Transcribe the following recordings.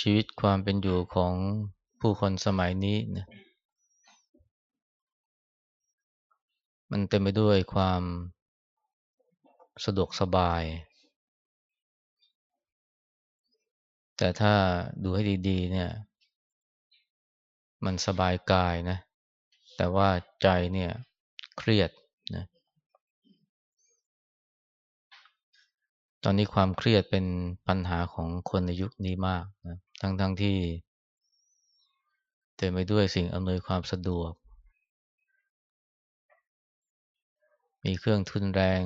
ชีวิตความเป็นอยู่ของผู้คนสมัยนี้นะมันเต็มไปด้วยความสะดวกสบาย แต่ถ้าดูให้ดีๆ เนี่ย มันสบายกายนะ แต่ว่าใจเนี่ยเครียดนะ ตอนนี้ความเครียดเป็นปัญหาของคนในยุคนี้มากนะทั้งๆทที่เต็มไปด้วยสิ่งอำนวยความสะดวก มีเครื่องทุนแรง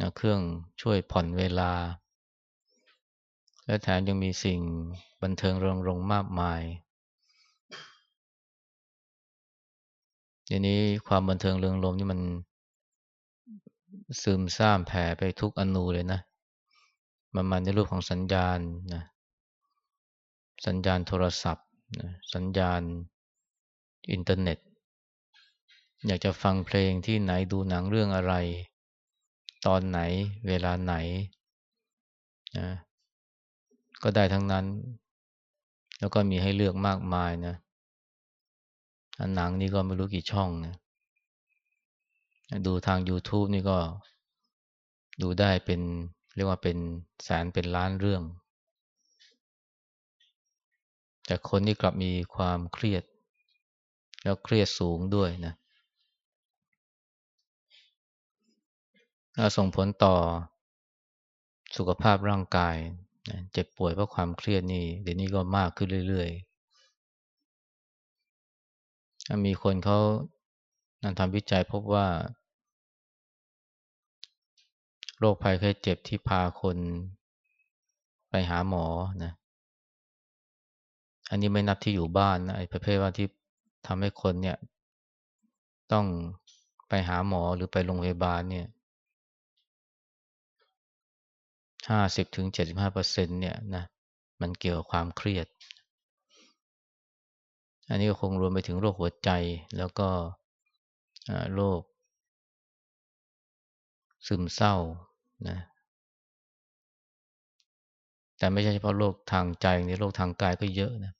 นะเครื่องช่วยผ่อนเวลา และแถมยังมีสิ่งบันเทิงเริงรงมากมายทีนี้ความบันเทิงเริงรมนี่มัน ซึมซ่ามแผ่ไปทุกอนูเลยนะ มันมาในรูปของสัญญาณนะสัญญาณโทรศัพท์นะสัญญาณอินเทอร์เน็ต อยากจะฟังเพลงที่ไหนดูหนังเรื่องอะไร ตอนไหนเวลาไหนนะก็ได้ทั้งนั้น แล้วก็มีให้เลือกมากมายนะหนังนี่ก็ไม่รู้กี่ช่องนะ ดูทาง YouTube นี่ก็ดูได้เป็นเรียกว่าเป็นแสนเป็นล้านเรื่อง แต่คนนี่กลับมีความเครียด แล้วเครียดสูงด้วยนะส่งผลต่อสุขภาพร่างกาย เจ็บป่วยเพราะความเครียดนี่เดี๋ยวนี้ก็มากขึ้นเรื่อยๆ มีคนเขา ทำวิจัยพบว่า โรคภัยไข้เจ็บที่พาคนไปหาหมอนะ อันนี้ไม่นับที่อยู่บ้านนะไอ้ประเภทว่าที่ทำให้คนเนี่ย ต้องไปหาหมอหรือไปโรงพยาบาลเนี่ยห้าสิบถึงเจ็ดสิบห้าเปอร์เซ็นเนี่ยนะมันเกี่ยวกับความเครียด อันนี้ก็คงรวมไปถึงโรคหัวใจแล้วก็ โรคซึมเศร้านะแต่ไม่ใช่เฉพาะโรคทางใจนี่โรคทางกายก็เยอะนะ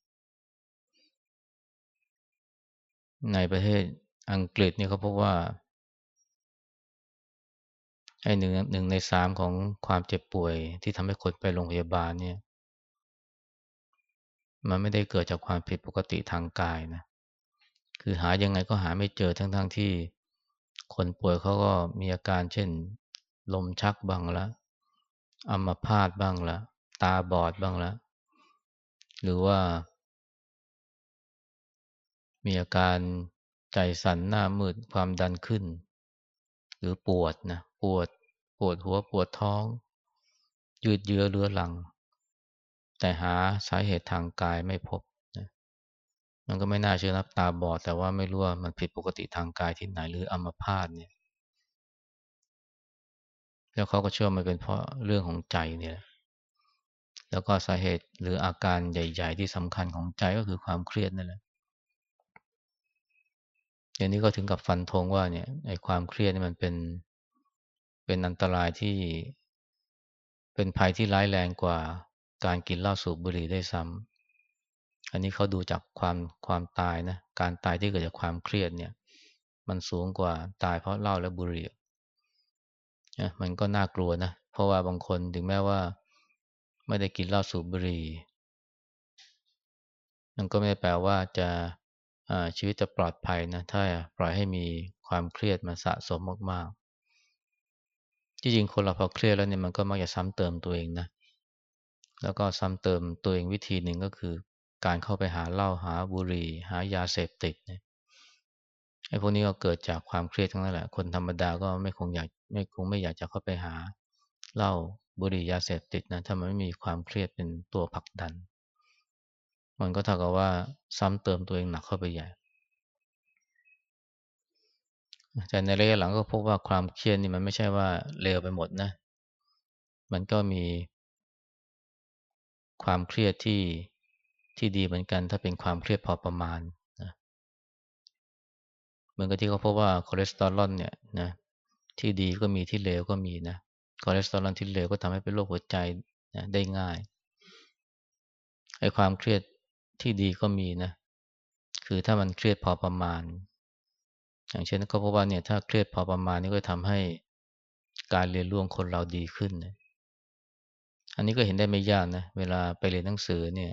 ในประเทศอังกฤษนี่เขาพบว่าไอ้หนึ่งหนึ่งในสามของความเจ็บป่วยที่ทำให้คนไปโรงพยาบาลเนี่ย มันไม่ได้เกิดจากความผิดปกติทางกายนะ คือหายังไงก็หาไม่เจอทั้งๆทที่ คนป่วยเขาก็มีอาการเช่น ลมชักบ้างละอัมพาตบ้างละตาบอดบ้างละหรือว่า มีอาการใจสั่นหน้ามืดความดันขึ้น หรือปวดนะปวดปวดหัวปวดท้อง ยืดเยื้อเรื้อรัง แต่หาสาเหตุทางกายไม่พบ มันก็ไม่น่าเชื่อนับตาบอด แต่ว่าไม่รู้ว่ามันผิดปกติทางกายที่ไหนหรืออัมพาตเนี่ย แล้วเขาก็เชื่อมันเป็นเพราะเรื่องของใจเนี่ย แล้วก็สาเหตุหรืออาการใหญ่ ๆ ที่สำคัญของใจก็คือความเครียดนั่นแหละอย่างนี้ก็ถึงกับฟันธงว่าเนี่ยไอ้ความเครียดนี่มันเป็นเป็นอันตรายที่ เป็นภัยที่ร้ายแรงกว่าการกินเหล้าสูบบุหรี่ได้ซ้ำ อันนี้เขาดูจากความความตายนะการตายที่เกิดจากความเครียดเนี่ย มันสูงกว่าตายเพราะเหล้าและบุหรี่นะมันก็น่ากลัวนะเพราะว่าบางคนถึงแม้ว่า ไม่ได้กินเหล้าสูบบุหรี่มันก็ไม่ได้แปลว่าจะชีวิตจะปลอดภัยนะถ้าปล่อยให้มีความเครียดมาสะสมมากๆที่จริงคนเราพอเครียดแล้วเนี่ยมันก็มักจะซ้ำเติมตัวเองนะแล้วก็ซ้ำเติมตัวเองวิธีหนึ่งก็คือ การเข้าไปหาเหล้าหาบุหรี่ หายาเสพติดเนี่ยไอ้พวกนี้ก็เกิดจากความเครียดทั้งนั้นแหละ คนธรรมดาก็ไม่คงอยากไม่คงไม่อยากจะเข้าไปหาเหล้าบุหรี่ยาเสพติดนะถ้ามันไม่มีความเครียดเป็นตัวผลักดัน มันก็เท่ากับว่าซ้ำเติมตัวเองหนักเข้าไปใหญ่แต่ในระยะหลังก็พบว่าความเครียดนี่มันไม่ใช่ว่าเลวไปหมดนะ มันก็มีความเครียดที่ ที่ดีเหมือนกัน ถ้าเป็นความเครียดพอประมาณนะเหมือนกับที่เขาพบว่าคอเลสเตอรอลเนี่ยนะที่ดีก็มีที่เลวก็มีนะคอเลสเตอรอลที่เลวก็ทำให้เป็นโรคหัวใจนะได้ง่ายไอ้ความเครียดที่ดีก็มีนะ คือถ้ามันเครียดพอประมาณ อย่างเช่นก็เพราะว่าเนี่ยถ้าเครียดพอประมาณนี่ก็ทำให้การเรียนรู้ของคนเราดีขึ้นนะอันนี้ก็เห็นได้ไม่ยากนะ เวลาไปเรียนหนังสือเนี่ย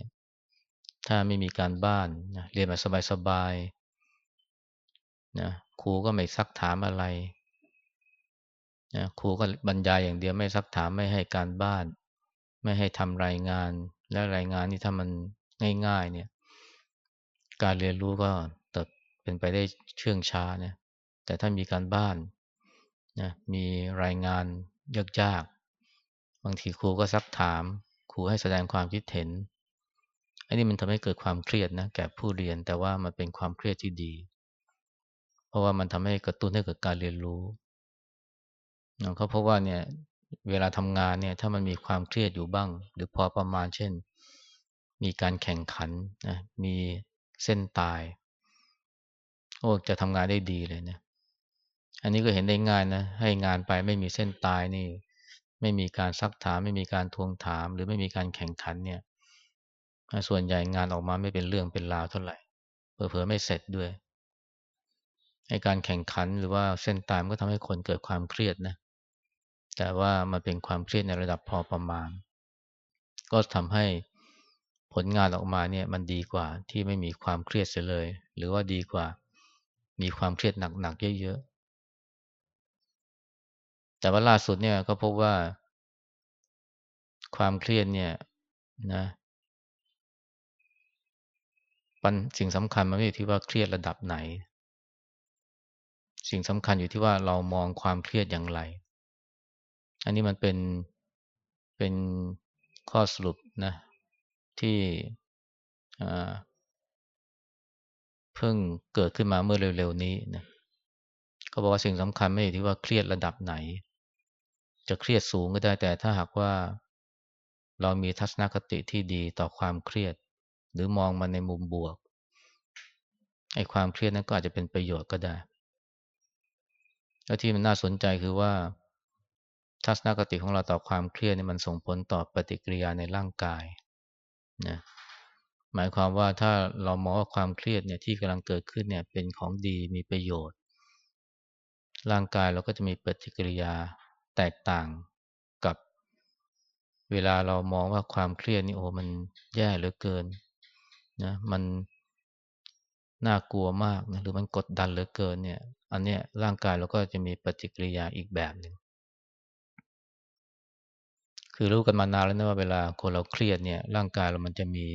ถ้าไม่มีการบ้านนะเรียนแบบสบายๆนะครูก็ไม่ซักถามอะไรนะครูก็บรรยายอย่างเดียวไม่ซักถามไม่ให้การบ้าน ไม่ให้ทำรายงาน และรายงานนี่ถ้ามันง่ายๆเนี่ย การเรียนรู้ก็เติบเป็นไปได้เชื่องช้านะแต่ถ้ามีการบ้านนะมีรายงานยากๆบางทีครูก็ซักถาม ครูให้แสดงความคิดเห็น อันนี้มันทำให้เกิดความเครียดนะแก่ผู้เรียนแต่ว่ามันเป็นความเครียดที่ดี เพราะว่ามันทำให้กระตุ้นให้เกิดการเรียนรู้เขาเพราะว่าเนี่ยเวลาทำงานเนี่ยถ้ามันมีความเครียดอยู่บ้าง หรือพอประมาณเช่น มีการแข่งขันนะมีเส้นตาย โอ้จะทำงานได้ดีเลยนะอันนี้ก็เห็นได้ง่ายนะให้งานไปไม่มีเส้นตายนี่ ไม่มีการซักถาม ไม่มีการทวงถาม หรือไม่มีการแข่งขันเนี่ย ส่วนใหญ่งานออกมาไม่เป็นเรื่องเป็นราวเท่าไหร่เผลอๆไม่เสร็จด้วยให้การแข่งขันหรือว่าเส้นตายมันก็ทำให้คนเกิดความเครียดนะ แต่ว่ามันเป็นความเครียดในระดับพอประมาณ ก็ทำให้ผลงานออกมาเนี่ยมันดีกว่าที่ไม่มีความเครียดเสียเลย หรือว่าดีกว่ามีความเครียดหนักๆเยอะๆ แต่ว่าล่าสุดเนี่ยก็พบว่า ความเครียดเนี่ยนะ ปัญสิ่งสำคัญมันไม่อยู่ที่ว่าเครียดระดับไหน สิ่งสำคัญอยู่ที่ว่าเรามองความเครียดอย่างไร อันนี้มันเป็นเป็นข้อสรุปนะที่เพิ่งเกิดขึ้นมาเมื่อเร็วๆนี้นะก็บอกว่าสิ่งสำคัญไม่อยู่ที่ว่าเครียดระดับไหน จะเครียดสูงก็ได้แต่ถ้าหากว่า เรามีทัศนคติที่ดีต่อความเครียด หรือมองมันในมุมบวกไอ้ความเครียดนั้นก็อาจจะเป็นประโยชน์ก็ได้ แล้วที่มันน่าสนใจคือว่า ทัศนคติของเราต่อความเครียดนี่มันส่งผลต่อปฏิกิริยาในร่างกายนะหมายความว่าถ้าเรามองว่าความเครียดเนี่ยที่กำลังเกิดขึ้นเนี่ยเป็นของดีมีประโยชน์ ร่างกายเราก็จะมีปฏิกิริยาแตกต่างกับ เวลาเรามองว่าความเครียดนี่โอ้มันแย่เหลือเกิน นะมันน่ากลัวมากนะหรือมันกดดันเหลือเกินเนี่ย อันเนี้ยร่างกายเราก็จะมีปฏิกิริยาอีกแบบหนึ่งคือรู้กันมานานแล้วนะว่าเวลาคนเราเครียดเนี่ย ร่างกายเรามันจะมี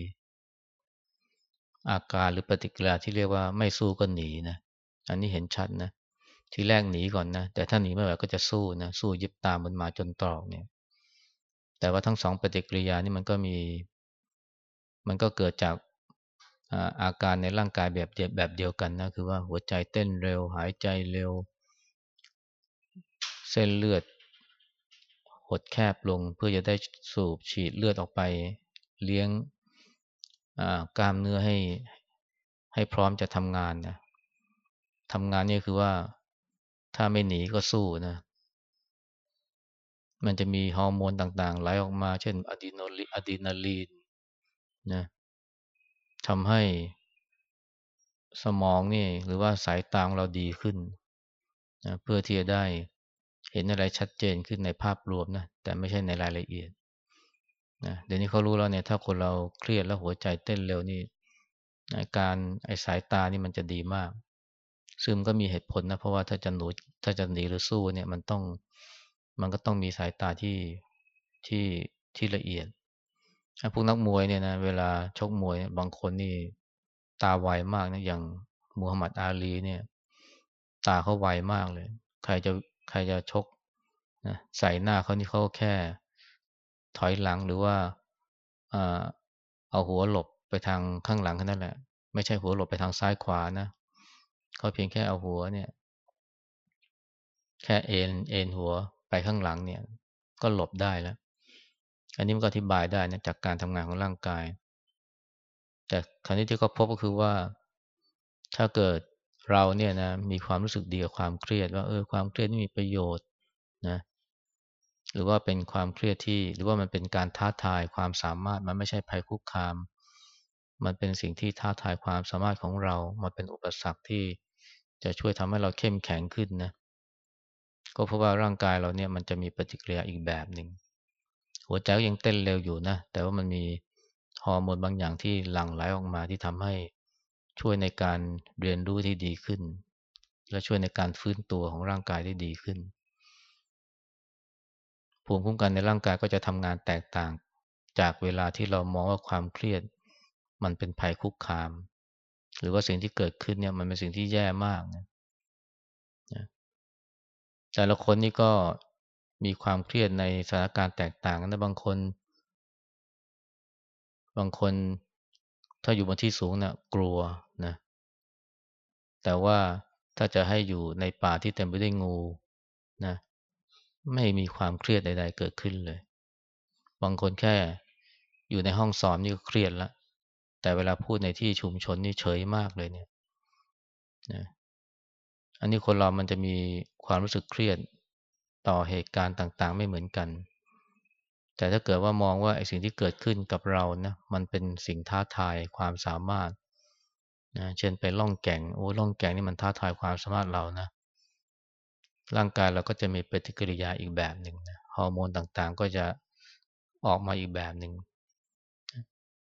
อาการหรือปฏิกิริยาที่เรียกว่าไม่สู้ก็หนีนะอันนี้เห็นชัดนะทีแรกหนีก่อนนะแต่ถ้าหนีไม่ไหวก็จะสู้นะสู้ยึดตามมันมาจนตรอกเนี่ย แต่ว่าทั้งสองปฏิกิริยานี่มันก็มี มันก็เกิดจาก อาการในร่างกายแบบแบบเดียวกันนะคือว่าหัวใจเต้นเร็วหายใจเร็ว เส้นเลือด หดแคบลงเพื่อจะได้สูบฉีดเลือดออกไปเลี้ยงกล้ามเนื้อให้ให้พร้อมจะทำงานนะทำงานนี่คือว่าถ้าไม่หนีก็สู้นะ มันจะมีฮอร์โมนต่างๆไหลออกมา เช่นอะดรีนาลีอะดรีนาลีนนะ ทำให้สมองนี่หรือว่าสายตาของเราดีขึ้นนะเพื่อที่จะได้เห็นอะไรชัดเจนขึ้นในภาพรวมนะแต่ไม่ใช่ในรายละเอียดนะเดี๋ยวนี้เขารู้แล้วเนี่ยถ้าคนเราเครียดแล้วหัวใจเต้นเร็วนี่การไอสายตานี่มันจะดีมาก ซึ่งก็มีเหตุผลนะเพราะว่าถ้าจะหนูถ้าจะหนีหรือสู้เนี่ยมันต้องมันก็ต้องมีสายตาที่ที่ที่ละเอียด พวกนักมวยเนี่ยนะเวลาชกมวยบางคนนี่ตาไวมากนะอย่างมูฮัมหมัดอาลีเนี่ย ตาเขาไวมากเลย ใครจะใครจะชกนะใส่หน้าเขานี่เขาแค่ ถอยหลังหรือว่าเอาหัวหลบไปทางข้างหลังแค่นั้นแหละ ไม่ใช่หัวหลบไปทางซ้ายขวานะเขาเพียงแค่เอาหัวเนี่ย แค่เอ็นเอ็นหัวไปข้างหลังเนี่ย ก็หลบได้แล้ว อันนี้มันก็อธิบายได้นะจากการทำงานของร่างกาย แต่คราวนี้ที่เขาพบก็คือว่า ถ้าเกิดเราเนี่ยนะมีความรู้สึกดีกับความเครียด ว่าเออความเครียดนี่มีประโยชน์นะหรือว่าเป็นความเครียดที่ หรือว่ามันเป็นการท้าทายความสามารถมันไม่ใช่ภัยคุกคาม มันเป็นสิ่งที่ท้าทายความสามารถของเรา มันเป็นอุปสรรคที่จะช่วยทำให้เราเข้มแข็งขึ้นนะก็เพราะว่าร่างกายเราเนี่ยมันจะมีปฏิกิริยาอีกแบบหนึ่ง หัวใจก็ยังเต้นเร็วอยู่นะ แต่ว่ามันมีฮอร์โมนบางอย่างที่หลั่งไหลออกมาที่ทำให้ช่วยในการเรียนรู้ที่ดีขึ้น และช่วยในการฟื้นตัวของร่างกายได้ดีขึ้น ภูมิคุ้มกันในร่างกายก็จะทำงานแตกต่าง จากเวลาที่เรามองว่าความเครียด มันเป็นภัยคุกคาม หรือว่าสิ่งที่เกิดขึ้นเนี่ยมันเป็นสิ่งที่แย่มากนะแต่ละคนนี่ก็ มีความเครียดในสถานการณ์แตกต่างกันนะบางคน บางคนถ้าอยู่บนที่สูงนะ่ะกลัวนะ แต่ว่าถ้าจะให้อยู่ในป่าที่เต็มไปด้วยงูนะ ไม่มีความเครียดใด ๆ เกิดขึ้นเลย บางคนแค่อยู่ในห้องสอนนี่ก็เครียดล้วแต่เวลาพูดในที่ชุมชนนี่เฉยมากเลยเนี่ยนะอันนี้คนเรามันจะมีความรู้สึกเครียด ต่อเหตุการณ์ต่างๆ ไม่เหมือนกัน แต่ถ้าเกิดว่ามองว่าไอ้สิ่งที่เกิดขึ้นกับเรานะมันเป็นสิ่งท้าทายความสามารถนะเช่นไปล่องแก่งโอ้ล่องแก่งนี่มันท้าทายความสามารถเรานะร่างกายเราก็จะมีปฏิกิริยาอีกแบบหนึ่งนะฮอร์โมนต่างๆ ก็จะออกมาอีกแบบหนึ่ง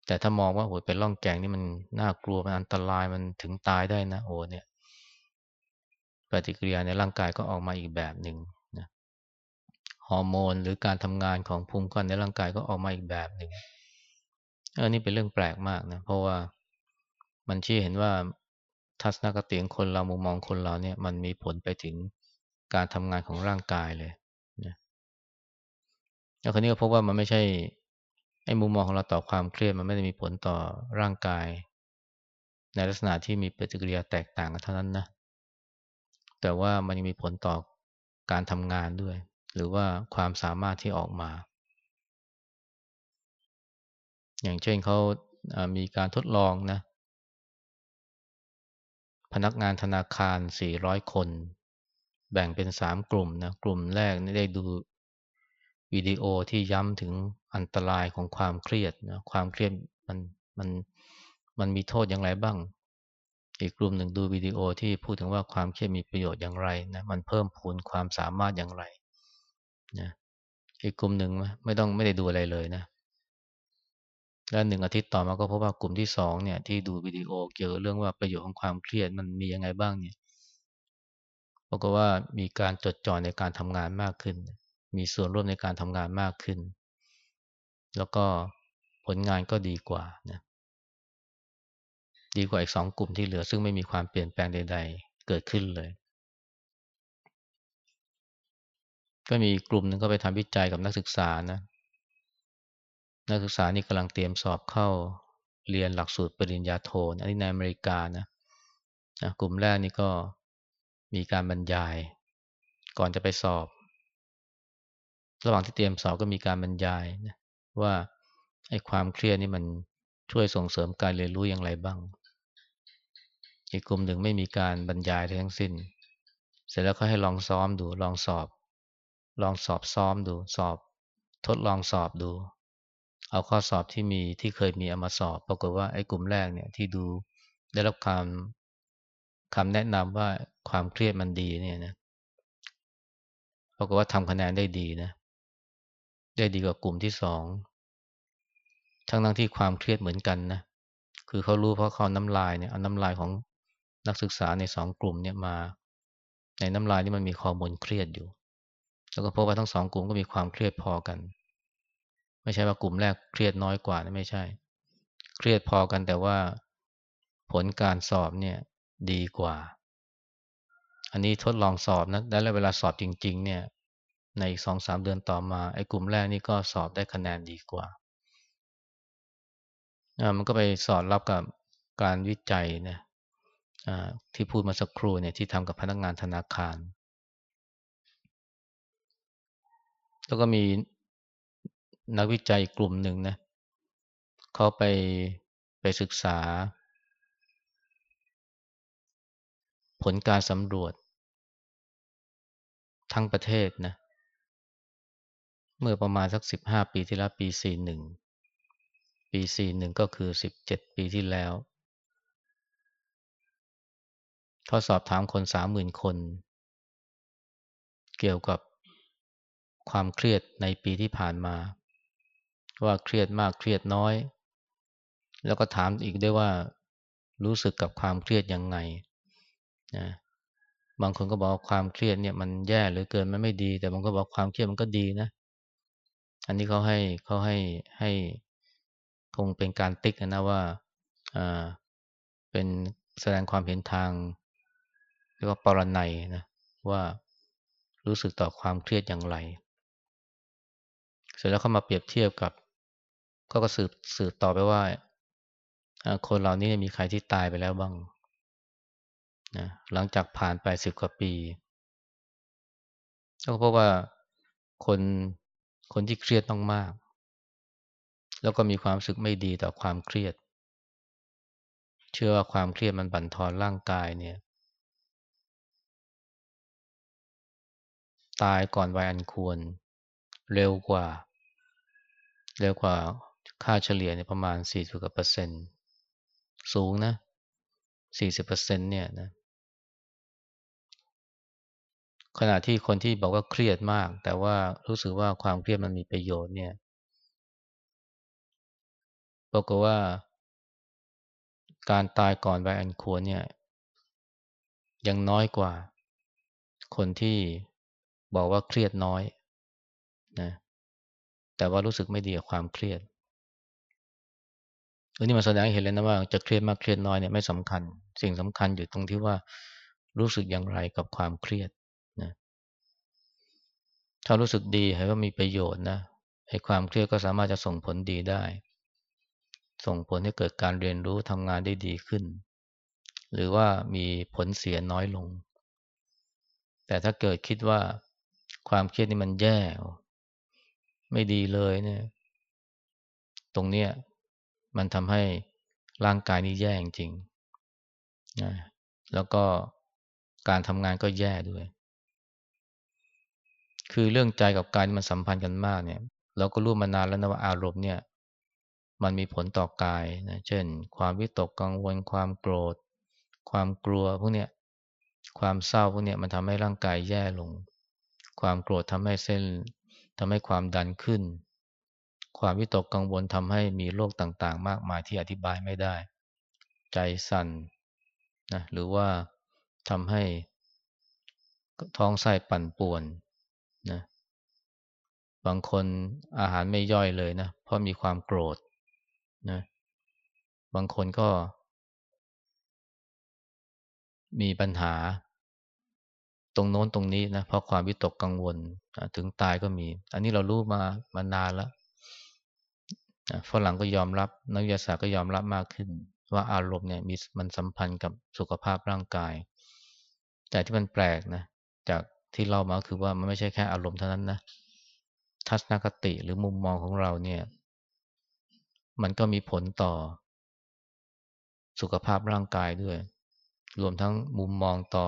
แต่ถ้ามองว่าโอ้ไปล่องแก่งนี่มันน่ากลัวมันอันตรายมันถึงตายได้นะโอ้เนี่ย ปฏิกิริยาในร่างกายก็ออกมาอีกแบบหนึ่ง ฮอร์โมน หรือการทำงานของภูมิคุ้มกันในร่างกายก็ออกมาอีกแบบหนึ่งอันนี้เป็นเรื่องแปลกมากนะเพราะว่ามันชี้เห็นว่าทัศนคติของคนเรามุมมองคนเราเนี่ยมันมีผลไปถึงการทำงานของร่างกายเลยนะแล้วคราวนี้ก็พบว่ามันไม่ใช่ไอ้มุมมองของเราต่อความเครียดมันไม่ได้มีผลต่อร่างกาย ในลักษณะที่มีปฏิกิริยาแตกต่างกันเท่านั้นนะแต่ว่ามันยังมีผลต่อการทำงานด้วย หรือว่าความสามารถที่ออกมา อย่างเช่นเขามีการทดลองนะ พนักงานธนาคาร 400 คน แบ่งเป็น 3 กลุ่มนะ กลุ่มแรกได้ดูวิดีโอที่ย้ำถึงอันตรายของความเครียดนะความเครียดมันมันมันมีโทษอย่างไรบ้าง อีกกลุ่มหนึ่งดูวิดีโอที่พูดถึงว่าความเครียดมีประโยชน์อย่างไรนะ มันเพิ่มพูนความสามารถอย่างไร นะอีกกลุ่มหนึ่งไม่ต้องไม่ได้ดูอะไรเลยนะ แล้วหนึ่งอาทิตย์ต่อมาก็พบว่ากลุ่มที่สองเนี่ย ที่ดูวิดีโอเกี่ยวกับเรื่องว่าประโยชน์ของความเครียดมันมียังไงบ้างเนี่ยปรากฏว่ามีการจดจ่อในการทำงานมากขึ้น มีส่วนร่วมในการทำงานมากขึ้น แล้วก็ผลงานก็ดีกว่านะดีกว่าอีกสองกลุ่มที่เหลือซึ่งไม่มีความเปลี่ยนแปลงใด ๆ เกิดขึ้นเลย ก็มีกลุ่มหนึ่งก็ไปทำวิจัยกับนักศึกษานะนักศึกษานี่กำลังเตรียมสอบเข้าเรียนหลักสูตรปริญญาโทอันนี้ในอเมริกานะนะกลุ่มแรกนี่ก็มีการบรรยาย ก่อนจะไปสอบ ระหว่างที่เตรียมสอบก็มีการบรรยายนะว่าไอ้ความเครียดนี่มันช่วยส่งเสริมการเรียนรู้อย่างไรบ้าง อีกกลุ่มหนึ่งไม่มีการบรรยายทั้งสิ้น เสร็จแล้วก็ให้ลองซ้อมดูลองสอบ ลองสอบซ้อมดู สอบ ทดลองสอบดู เอาข้อสอบที่มีที่เคยมีเอามาสอบ ปรากฏว่าไอ้กลุ่มแรกเนี่ยที่ดูได้รับคำคำแนะนำว่าความเครียดมันดีเนี่ยนะปรากฏว่าทำคะแนนได้ดีนะ ได้ดีกว่ากลุ่มที่สองทั้งทั้งที่ความเครียดเหมือนกันนะ คือเขารู้เพราะเขาน้ำลายเนี่ยเอาน้ำลายของนักศึกษาในสองกลุ่มเนี่ยมา ในน้ำลายนี่มันมีฮอร์โมนเครียดอยู่ แล้วก็พบว่าทั้งสองกลุ่มก็มีความเครียดพอกัน ไม่ใช่ว่ากลุ่มแรกเครียดน้อยกว่านะไม่ใช่ เครียดพอกันแต่ว่าผลการสอบเนี่ยดีกว่า อันนี้ทดลองสอบนะแล้วเวลาสอบจริง ๆ เนี่ย ในอีกสองสามเดือนต่อมาไอ้กลุ่มแรกนี่ก็สอบได้คะแนนดีกว่ามันก็ไปสอดรับกับการวิจัยนะที่พูดมาสักครู่เนี่ยที่ทำกับพนักงานธนาคาร แล้วก็มีนักวิจัยกลุ่มหนึ่งนะเขาไปไปศึกษา ผลการสำรวจ ทั้งประเทศนะ เมื่อประมาณสักสิบห้าปีที่แล้วปีสี่หนึ่งปีสี่หนึ่งก็คือสิบเจ็ดปีที่แล้ว เขาสอบถามคนสามหมื่นคน เกี่ยวกับ ความเครียดในปีที่ผ่านมา ว่าเครียดมากเครียดน้อย แล้วก็ถามอีกด้วยว่ารู้สึกกับความเครียดยังไงนะบางคนก็บอกความเครียดเนี่ยมันแย่หรือเกินมันไม่ดี แต่บางคนบอกความเครียดมันก็ดีนะ อันนี้เขาให้เขาให้ให้คงเป็นการติ๊กนะว่าอ่าเป็นแสดงความเห็นทางเรียกว่าปรนัยนะว่ารู้สึกต่อความเครียดอย่างไร เสร็จแล้วเขามาเปรียบเทียบกับเขาก็สืบสืบต่อไปว่าคนเหล่านี้มีใครที่ตายไปแล้วบ้างนะหลังจากผ่านไปสิบกว่าปีก็เพราะว่าคนคนที่เครียดต้องมาก แล้วก็มีความสึกไม่ดีต่อความเครียด เชื่อว่าความเครียดมันบั่นทอนร่างกายเนี่ย ตายก่อนวัยอันควร เร็วกว่า เร็วกว่าค่าเฉลี่ยเนี่ยประมาณ 40กว่าเปอร์เซ็นต์สูงนะ 40เปอร์เซ็นต์เนี่ยนะขณะที่คนที่บอกว่าเครียดมาก แต่ว่ารู้สึกว่าความเครียดมันมีประโยชน์เนี่ยบอกว่า การตายก่อนวัยอันควรเนี่ย ยังน้อยกว่า คนที่บอกว่าเครียดน้อยนะ แต่ว่ารู้สึกไม่ดีกับความเครียดอันนี้มาแสดงให้เห็นเลยนะว่าจะเครียดมากเครียดน้อยเนี่ยไม่สำคัญ สิ่งสำคัญอยู่ตรงที่ว่ารู้สึกอย่างไรกับความเครียดนะถ้ารู้สึกดีให้ว่ามีประโยชน์นะให้ความเครียดก็สามารถจะส่งผลดีได้ ส่งผลให้เกิดการเรียนรู้ทำงานได้ดีขึ้น หรือว่ามีผลเสียน้อยลง แต่ถ้าเกิดคิดว่าความเครียดนี่มันแย่ ไม่ดีเลยเนี่ย ตรงเนี้ยมันทำให้ร่างกายนี่แย่จริงนะแล้วก็การทำงานก็แย่ด้วย คือเรื่องใจกับกายมันสัมพันธ์กันมากเนี่ย เราก็รู้มานานแล้วนะว่าอารมณ์เนี่ย มันมีผลต่อกายนะ เช่น ความวิตกกังวล ความโกรธ ความกลัวพวกเนี้ย ความเศร้าพวกเนี้ยมันทำให้ร่างกายแย่ลง ความโกรธทำให้เส้น ทำให้ความดันขึ้น ความวิตกกังวลทำให้มีโรคต่างๆ มากมายที่อธิบายไม่ได้ ใจสั่นนะหรือว่าทำให้ท้องไส้ปั่นป่วนนะบางคนอาหารไม่ย่อยเลยนะ เพราะมีความโกรธนะบางคนก็ มีปัญหา ตรงโน้นตรงนี้นะเพราะความวิตกกังวล ถึงตายก็มี อันนี้เรารู้มามานานแล้วฝรั่งก็ยอมรับ นักวิทยาศาสตร์ก็ยอมรับมากขึ้น ว่าอารมณ์เนี่ยมีมันสัมพันธ์กับสุขภาพร่างกาย แต่ที่มันแปลกนะ จากที่เรามาคือว่ามันไม่ใช่แค่อารมณ์เท่านั้นนะ ทัศนคติหรือมุมมองของเราเนี่ย มันก็มีผลต่อ สุขภาพร่างกายด้วย รวมทั้งมุมมองต่อ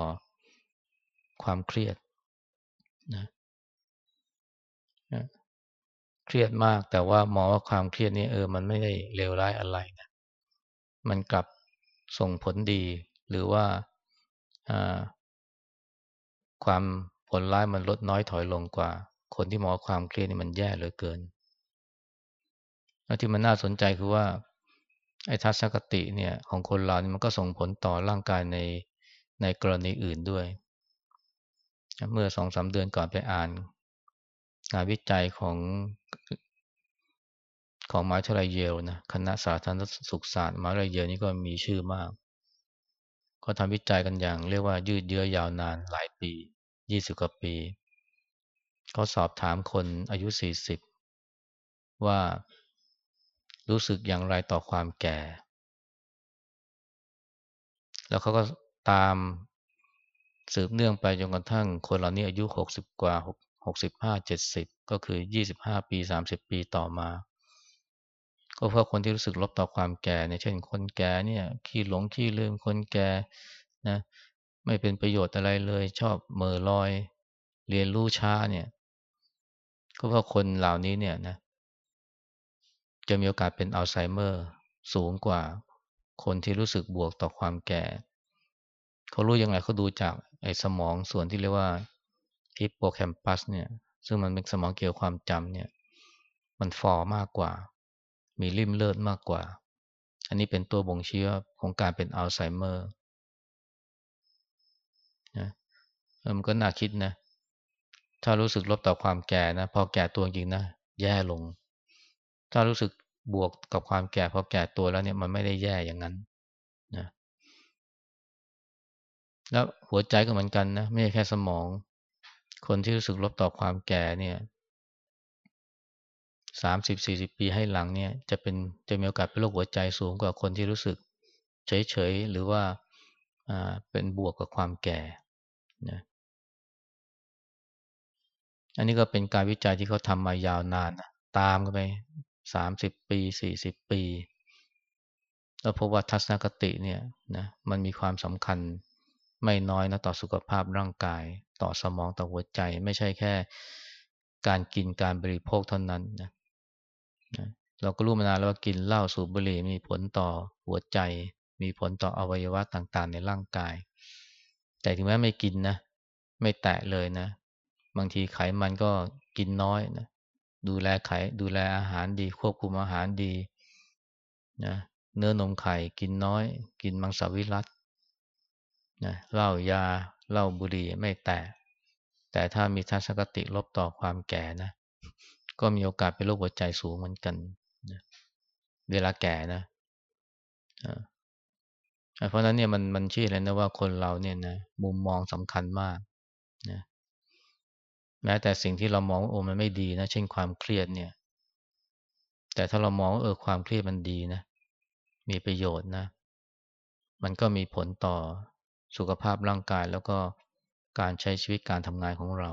ความเครียดนะ เครียดมาก แต่ว่ามองว่าความเครียดนี้เออ มันไม่ได้เลวร้ายอะไรนะมันกลับส่งผลดี หรือว่าความผลร้ายมันลดน้อยถอยลงกว่า คนที่มองความเครียดนี่มันแย่เหลือเกิน แล้วที่มันน่าสนใจคือว่าไอ้ทัศนคติเนี่ยของคนเรานี่มันก็ส่งผลต่อร่างกายในในกรณีอื่นด้วย เมื่อสองสาเดือนก่อนไปอ่าน งานวิจัยของของมหาวิทยาลัยเยลนะคณะสาธารณสุขศาสตร์มหาวิทยาลัยเยลนี่ก็มีชื่อมากเขาทำวิจัยกันอย่างเรียกว่ายืดเยื้อยาวนานหลายปียี่สิบกว่าปีเขาสอบถามคนอายุสี่สิบว่ารู้สึกอย่างไรต่อความแก่ แล้วเขาก็ตามสืบเนื่องไปจนกระทั่งคนเหล่านี้อายุหกสิบกว่าหก สิบห้าเจ็ดสิบก็คือยี่สิบห้าปีสามสิบปีต่อมา ก็เพราะคนที่รู้สึกลบต่อความแก่เนี่ยเช่นคนแก่เนี่ยขี้หลงขี้ลืมคนแก่นะไม่เป็นประโยชน์อะไรเลยชอบเมื่อลอย เรียนรู้ช้าเนี่ย ก็เพราะคนเหล่านี้เนี่ยนะจะมีโอกาสเป็นอัลไซเมอร์สูงกว่าคนที่รู้สึกบวกต่อความแก่ เขารู้ยังไงเขาดูจากไอ้สมองส่วนที่เรียกว่า ฮิปโปแคมปัสเนี่ยซึ่งมันเป็นสมองเกี่ยวความจำเนี่ยมันฟอมากกว่า มีริมเลือดมากกว่า อันนี้เป็นตัวบ่งชี้ของการเป็นอัลไซเมอร์นะมันก็น่าคิดนะ ถ้ารู้สึกลบต่อความแก่นะ พอแก่ตัวจริงนะ แย่ลง ถ้ารู้สึกบวกกับความแก่พอแก่ตัวแล้วเนี่ยมันไม่ได้แย่อย่างนั้นนะแล้วหัวใจก็เหมือนกันนะ ไม่ใช่แค่สมอง คนที่รู้สึกลบต่อความแก่เนี่ยสามสิบสี่สิบปีให้หลังเนี่ยจะเป็นจะมีโอกาสเป็นโรคหัวใจสูงกว่าคนที่รู้สึกเฉยๆ หรือว่าเป็นบวกกับความแก่นะอันนี้ก็เป็นการวิจัยที่เขาทำมายาวนานนะตามกันไปสามสิบปีสี่สิบปี แล้วพบว่าทัศนคติเนี่ยนะมันมีความสำคัญไม่น้อยนะต่อสุขภาพร่างกาย ต่อสมองต่อหัวใจ ไม่ใช่แค่การกินการบริโภคเท่านั้นนะเราก็รู้มานานแล้วว่ากินเหล้าสูบบุหรี่มีผลต่อหัวใจ มีผลต่ออวัยวะต่างๆ ในร่างกาย แต่ถึงแม้ไม่กินนะ ไม่แตะเลยนะ บางทีไขมันก็กินน้อยนะดูแลไขดูแลอาหารดี ควบคุมอาหารดีนะเนื้อนมไข่กินน้อย กินมังสวิรัตนะเหล้ายา เหล้าบุหรี่ไม่แตะแต่ถ้ามีทัศนคติลบต่อความแก่นะ ก็มีโอกาสเป็นโรคหัวใจสูงเหมือนกันนะเวลาแก่นะเพราะนั้นเนี่ยมันมันชี้เลยนะว่าคนเราเนี่ยนะมุมมองสำคัญมากนะแม้แต่สิ่งที่เรามองโอ้มันไม่ดีนะ เช่นความเครียดเนี่ย แต่ถ้าเรามองเออความเครียดมันดีนะ มีประโยชน์นะ มันก็มีผลต่อ สุขภาพร่างกายแล้วก็การใช้ชีวิตการทำงานของเรา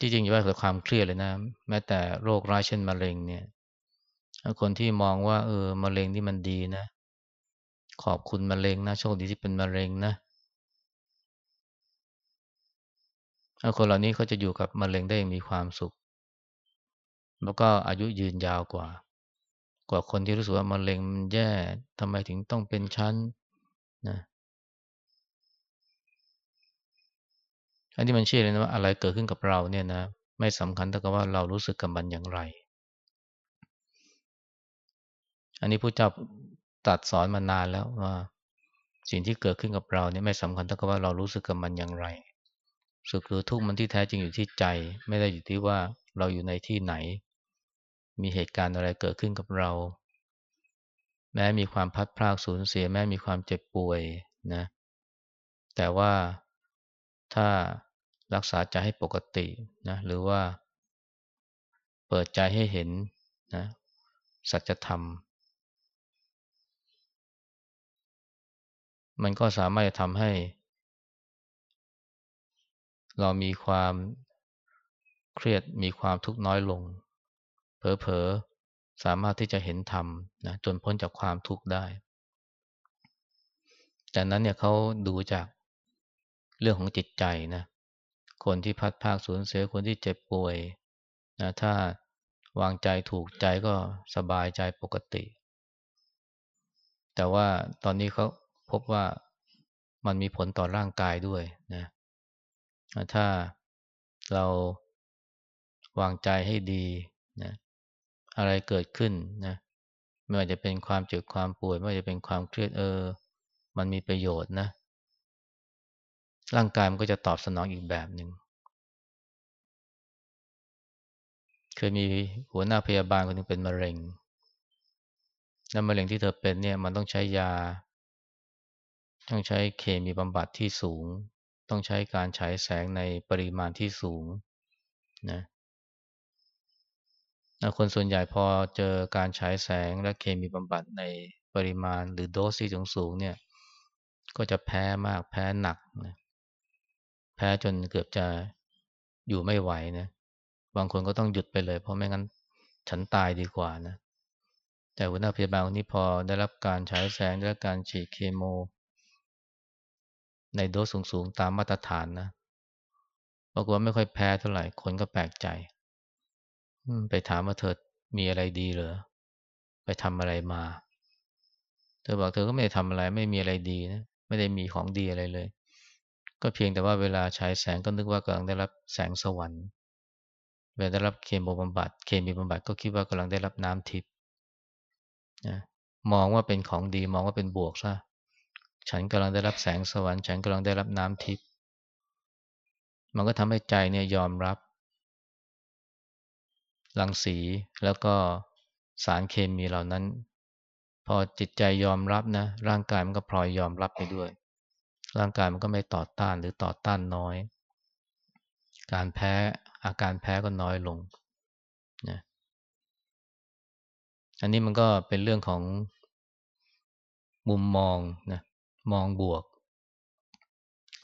ที่จริงอย่าว่าแต่ความเครียดเลยนะ แม้แต่โรคร้ายเช่นมะเร็งเนี่ยคนที่มองว่าเออมะเร็งนี่มันดีนะ ขอบคุณมะเร็งนะโชคดีที่เป็นมะเร็งนะคนเหล่านี้เขาจะอยู่กับมะเร็งได้อย่างมีความสุข แล้วก็อายุยืนยาวกว่า กว่าคนที่รู้สึกว่ามะเร็งมันแย่ทำไมถึงต้องเป็นชั้น นะอันนี้มันเชื่อเลยนะว่าอะไรเกิดขึ้นกับเราเนี่ยนะไม่สำคัญเท่ากับว่าเรารู้สึกกับมันอย่างไร อันนี้พระเจ้าตัดสอนมานานแล้วว่า สิ่งที่เกิดขึ้นกับเราเนี่ยไม่สำคัญเท่ากับว่าเรารู้สึกกับมันอย่างไรสุขหรือทุกข์มันที่แท้จริงอยู่ที่ใจ ไม่ได้อยู่ที่ว่าเราอยู่ในที่ไหน มีเหตุการณ์อะไรเกิดขึ้นกับเรา แม้มีความพัดพลาดสูญเสีย แม้มีความเจ็บป่วยนะ แต่ว่าถ้ารักษาใจให้ปกตินะหรือว่า เปิดใจให้เห็นนะสัจธรรม มันก็สามารถจะทำให้ เรามีความเครียดมีความทุกข์น้อยลง เผลอ สามารถที่จะเห็นธรรมนะจนพ้นจากความทุกข์ได้ แต่นั้นเนี่ยเขาดูจากเรื่องของจิตใจนะ คนที่พัดภาคสูญเสียคนที่เจ็บป่วยนะถ้าวางใจถูกใจก็สบายใจปกติ แต่ว่าตอนนี้เขาพบว่ามันมีผลต่อร่างกายด้วยนะถ้าเราวางใจให้ดีนะ อะไรเกิดขึ้นนะไม่ว่าจะเป็นความเจ็บความป่วย ไม่ว่าจะเป็นความเครียดเออ มันมีประโยชน์นะ ร่างกายมันก็จะตอบสนองอีกแบบหนึ่งเคยมีหัวหน้าพยาบาลคนนึงเป็นมะเร็งแล้วมะเร็งที่เธอเป็นเนี่ยมันต้องใช้ยา ต้องใช้เคมีบำบัดที่สูง ต้องใช้การฉายแสงในปริมาณที่สูงนะ คนส่วนใหญ่พอเจอการฉายแสงและเคมีบำบัดในปริมาณหรือโดสที่สูงๆเนี่ย ก็จะแพ้มากแพ้หนักนะแพ้จนเกือบจะอยู่ไม่ไหวนะบางคนก็ต้องหยุดไปเลย เพราะไม่งั้นฉันตายดีกว่านะแต่หัวหน้าพยาบาลคนนี้พอได้รับการฉายแสงได้รับการฉีดเคมีในโดสสูงๆตามมาตรฐานนะปรากฏว่าไม่ค่อยแพ้เท่าไหร่คนก็แปลกใจ ไปถามว่าเธอมีอะไรดีเหรอ ไปทำอะไรมา เธอบอกเธอก็ไม่ได้ทำอะไร ไม่มีอะไรดีนะ ไม่ได้มีของดีอะไรเลย ก็เพียงแต่ว่าเวลาใช้แสงก็นึกว่ากำลังได้รับแสงสวรรค์เวลาได้รับเคมีบำบัด เคมีบำบัดก็คิดว่ากำลังได้รับน้ำทิพย์นะมองว่าเป็นของดีมองว่าเป็นบวกซะ ฉันกำลังได้รับแสงสวรรค์ ฉันกำลังได้รับน้ำทิพย์ มันก็ทำให้ใจเนี่ยยอมรับ รังสีแล้วก็สารเคมีเหล่านั้น พอจิตใจยอมรับนะ ร่างกายมันก็พลอยยอมรับไปด้วย ร่างกายมันก็ไม่ต่อต้านหรือต่อต้านน้อย การแพ้อาการแพ้ก็น้อยลงนะอันนี้มันก็เป็นเรื่องของมุมมองนะมองบวก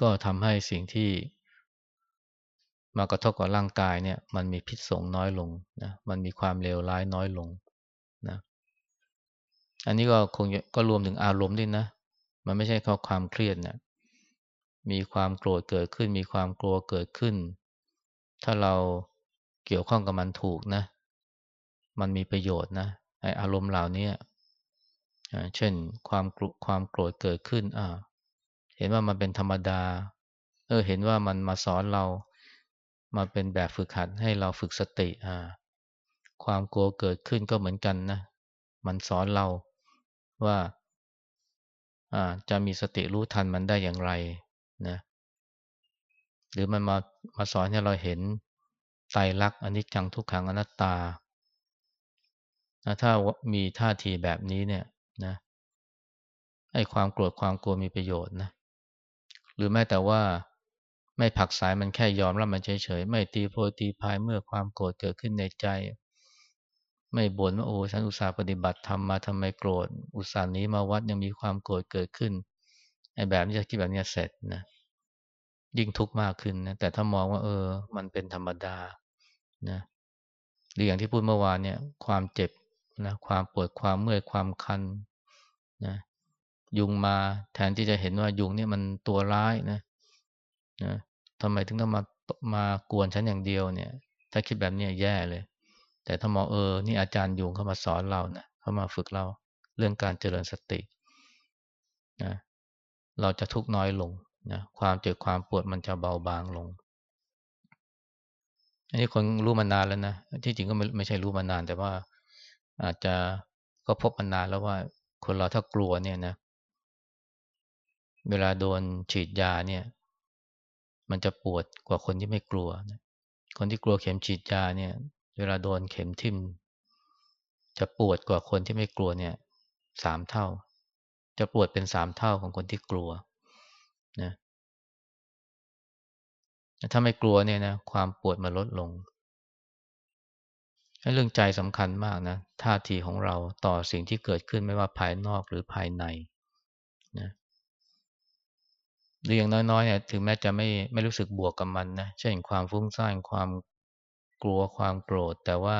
ก็ทำให้สิ่งที่ มากระทบกับร่างกายเนี่ย มันมีพิษสงน้อยลงนะมันมีความเลวร้ายน้อยลงนะอันนี้ก็คงก็รวมถึงอารมณ์ด้วยนะ มันไม่ใช่แค่ความเครียดนะมีความโกรธเกิดขึ้น มีความกลัวเกิดขึ้น ถ้าเราเกี่ยวข้องกับมันถูกนะ มันมีประโยชน์นะไออารมณ์เหล่านี้เช่นความกความโกรธเกิดขึ้นอ่าเห็นว่ามันเป็นธรรมดา เออ เห็นว่ามันมาสอนเรา มาเป็นแบบฝึกหัดให้เราฝึกสติอ่าความกลัวเกิดขึ้นก็เหมือนกันนะ มันสอนเราว่าอ่าจะมีสติรู้ทันมันได้อย่างไรนะหรือมันมามาสอนให้เราเห็นไตรลักษณ์อนิจจังทุกขังอนัตตา ถ้ามีท่าทีแบบนี้เนี่ยนะไอ้ความโกรธความกลัวมีประโยชน์นะหรือแม้แต่ว่า ไม่ผักสายมันแค่ยอมรับมันเฉยๆ ไม่ตีโพตีพายเมื่อความโกรธเกิดขึ้นในใจ ไม่บ่นว่าโอ้ฉันอุตส่าห์ปฏิบัติทำมาทำไมโกรธ อุตส่าห์นี้มาวัดยังมีความโกรธเกิดขึ้นไอ้แบบนี้จะคิดแบบนี้เสร็จนะยิ่งทุกข์มากขึ้นนะแต่ถ้ามองว่า เออ มันเป็นธรรมดานะหรืออย่างที่พูดเมื่อวานเนี่ย ความเจ็บนะความปวดความเมื่อยความคันนะยุงมาแทนที่จะเห็นว่ายุงเนี่ยมันตัวร้ายนะนะ ทำไมถึงต้องมามากวนฉันอย่างเดียวเนี่ย ถ้าคิดแบบนี้แย่เลย แต่ถ้ามองเออ นี่อาจารย์ยุงเข้ามาสอนเรานะเข้ามาฝึกเราเรื่องการเจริญสตินะเราจะทุกข์น้อยลงนะความเจ็บความปวดมันจะเบาบางลง อันนี้คนรู้มานานแล้วนะที่จริงก็ไม่ไม่ใช่รู้มานาน แต่ว่าอาจจะก็พบมานานแล้วว่า คนเราถ้ากลัวเนี่ยนะ เวลาโดนฉีดยาเนี่ย มันจะปวดกว่าคนที่ไม่กลัวคนที่กลัวเข็มฉีดยาเนี่ย เวลาโดนเข็มทิ่มจะปวดกว่าคนที่ไม่กลัวเนี่ยสามเท่า จะปวดเป็นสามเท่าของคนที่กลัวนะถ้าไม่กลัวเนี่ยนะความปวดมันลดลงเรื่องใจสำคัญมากนะท่าทีของเราต่อสิ่งที่เกิดขึ้นไม่ว่าภายนอกหรือภายใน หรืออย่างน้อยๆเนี่ยถึงแม้จะไม่ไม่รู้สึกบวกกับมันนะเช่นความฟุ้งซ่านความกลัวความโกรธ แต่ว่า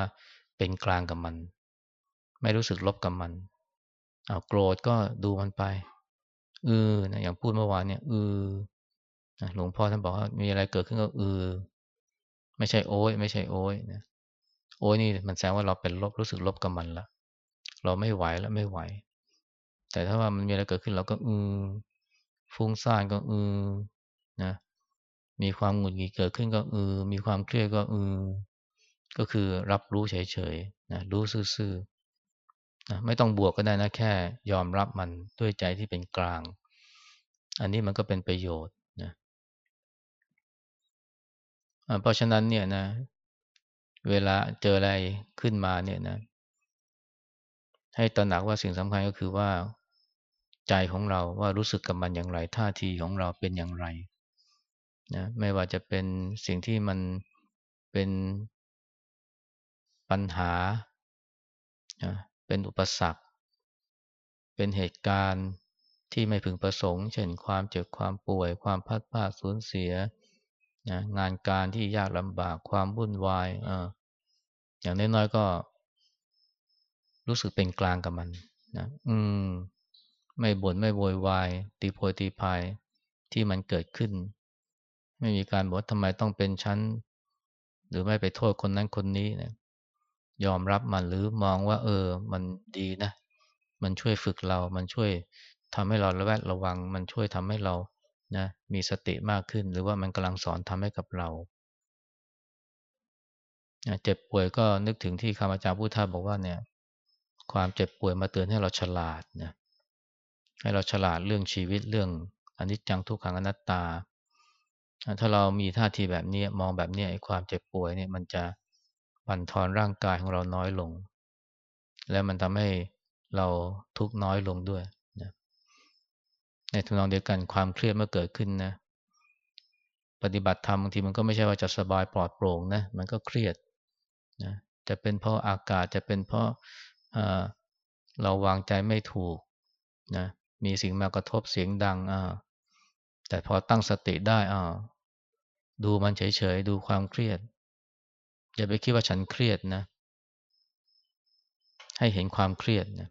เป็นกลางกับมัน ไม่รู้สึกลบกับมันเอาโกรธก็ดูมันไปเออนะอย่างพูดเมื่อวานเนี่ยเออหลวงพ่อท่านบอกว่ามีอะไรเกิดขึ้นก็เออไม่ใช่โอ้ยไม่ใช่โอ้ยนะโอ้ยนี่มันแสดงว่าเราเป็นลบรู้สึกลบกับมันละเราไม่ไหวแล้วไม่ไหว แต่ถ้าว่ามันมีอะไรเกิดขึ้นเราก็อือ ฟุ้งซ่านก็อือนะมีความหงุดหงิดเกิดขึ้นก็อือ มีความเครียดก็อือ ก็คือรับรู้เฉยๆนะรู้ซื่อๆนะไม่ต้องบวกก็ได้นะแค่ยอมรับมันด้วยใจที่เป็นกลาง อันนี้มันก็เป็นประโยชน์นะเพราะฉะนั้นเนี่ยนะ เวลาเจออะไรขึ้นมาเนี่ยนะ ให้ตระหนักว่าสิ่งสำคัญก็คือว่า ใจของเราว่ารู้สึกกับมันอย่างไร ท่าทีของเราเป็นอย่างไรนะไม่ว่าจะเป็นสิ่งที่มันเป็นปัญหานะเป็นอุปสรรค เป็นเหตุการณ์ที่ไม่พึงประสงค์ เช่นความเจ็บความป่วย ความพัดพลาดสูญเสียนะงานการที่ยากลำบากความวุ่นวายออย่างน้อยๆก็ รู้สึกเป็นกลางกับมันนะอืม ไม่บน่นไม่โวยวายตีโพยตีพายที่มันเกิดขึ้น ไม่มีการบอกว่าทำไมต้องเป็นชั้น หรือไม่ไปโทษคนนั้นคนนี้นะยอมรับมันหรือมองว่า เออ มันดีนะ มันช่วยฝึกเรา มันช่วยทำให้เราระแวดระวัง มันช่วยทำให้เรานะมีสติมากขึ้น หรือว่ามันกำลังสอนทำให้กับเราเจ็บป่วยก็นึกถึงที่คำอาจารย์พุทธาบอกว่าเนี่ย ความเจ็บป่วยมาเตือนให้เราฉลาดนะ ให้เราฉลาดเรื่องชีวิตเรื่องอนิจจังทุกขังอนัตตา ถ้าเรามีท่าทีแบบนี้มองแบบนี้ไอ้ความเจ็บป่วยเนี่ยมันจะบั่นทอนร่างกายของเราน้อยลง และมันทำให้เราทุกน้อยลงด้วยนะในทำนองเดียวกันความเครียดเมื่อเกิดขึ้นนะปฏิบัติธรรมบางทีมันก็ไม่ใช่ว่าจะสบายปลอดโปร่งนะมันก็เครียดนะจะเป็นเพราะอากาศจะเป็นเพราะเราวางใจไม่ถูกนะ มีสิ่งมากระทบเสียงดังอ่าแต่พอตั้งสติได้อ่าดูมันเฉยๆ ดูความเครียด อย่าไปคิดว่าฉันเครียดนะ ให้เห็นความเครียดนะ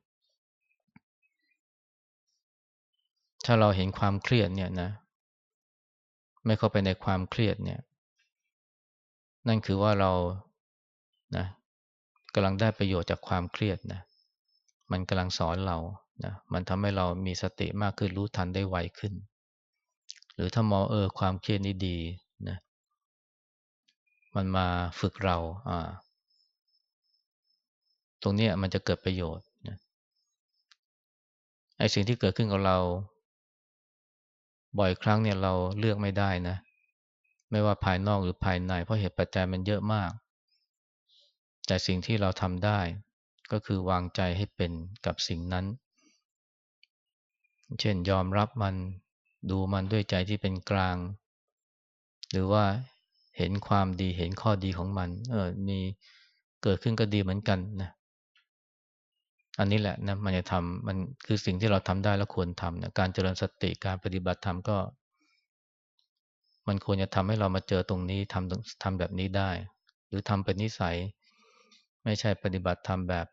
ถ้าเราเห็นความเครียดเนี่ยนะ ไม่เข้าไปในความเครียดเนี่ย นั่นคือว่าเรานะกำลังได้ประโยชน์จากความเครียดนะ มันกำลังสอนเรา นะมันทำให้เรามีสติมากขึ้นรู้ทันได้ไวขึ้น หรือถ้ามองเออความเครียดนี้ดีนะมันมาฝึกเราอ่าตรงนี้มันจะเกิดประโยชน์นะไอ้สิ่งที่เกิดขึ้นกับเรา บ่อยครั้งเนี่ยเราเลือกไม่ได้นะ ไม่ว่าภายนอกหรือภายใน เพราะเหตุปัจจัยมันเยอะมาก แต่สิ่งที่เราทำได้ก็คือวางใจให้เป็นกับสิ่งนั้น เช่นยอมรับมันดูมันด้วยใจที่เป็นกลาง หรือว่าเห็นความดีเห็นข้อดีของมัน เออมีเกิดขึ้นก็ดีเหมือนกันนะอันนี้แหละนะมันจะทำมันคือสิ่งที่เราทำได้และควรทำนะการเจริญสติการปฏิบัติธรรมก็ มันควรจะทำให้เรามาเจอตรงนี้ทำทำแบบนี้ได้ หรือทำเป็นนิสัย ไม่ใช่ปฏิบัติธรรมแบบ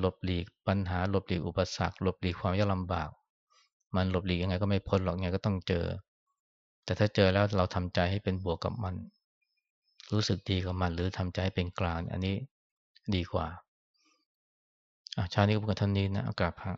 หลบหลีกปัญหาหลบหลีกอุปสรรคหลบหลีกความยากลำบาก มันหลบหลีกยังไงก็ไม่พ้นหรอกยังไงก็ต้องเจอ แต่ถ้าเจอแล้วเราทำใจให้เป็นบวกกับมัน รู้สึกดีกับมัน หรือทำใจให้เป็นกลางอันนี้ดีกว่าอาชานี้ก็เป็นท่านนี้นะอากาศพระ